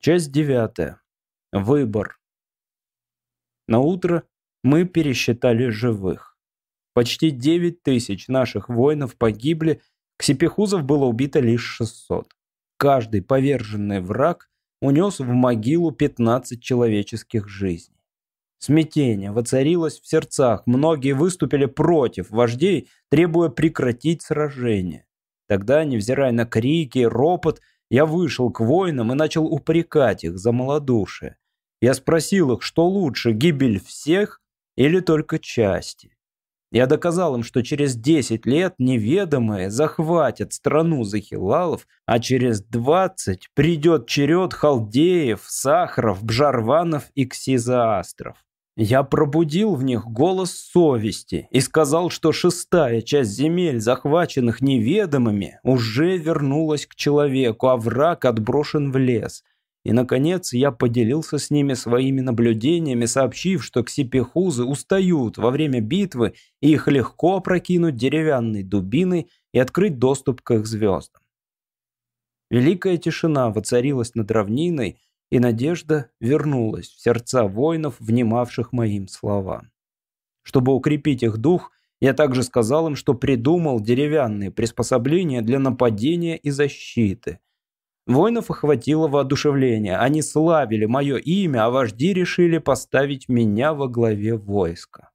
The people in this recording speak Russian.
Часть девятая. Выбор. На утро мы пересчитали живых. Почти 9 тысяч наших воинов погибли, ксипехузов было убито лишь 600. Каждый поверженный враг унес в могилу 15 человеческих жизней. Смятение воцарилось в сердцах, многие выступили против вождей, требуя прекратить сражение. Тогда, невзирая на крики, ропот, я вышел к воинам и начал упрекать их за малодушие. Я спросил их, что лучше, гибель всех или только части. Я доказал им, что через 10 лет неведомые захватят страну захилалов, а через 20 придет черед халдеев, сахаров, бжарванов и ксизаастров. Я пробудил в них голос совести и сказал, что шестая часть земель, захваченных неведомыми, уже вернулась к человеку, а враг отброшен в лес. И, наконец, я поделился с ними своими наблюдениями, сообщив, что ксипехузы устают во время битвы, и их легко опрокинуть деревянной дубиной и открыть доступ к их звездам. Великая тишина воцарилась над равниной, и надежда вернулась в сердца воинов, внимавших моим словам. Чтобы укрепить их дух, я также сказал им, что придумал деревянные приспособления для нападения и защиты. Воинов охватило воодушевление. Они славили мое имя, а вожди решили поставить меня во главе войска.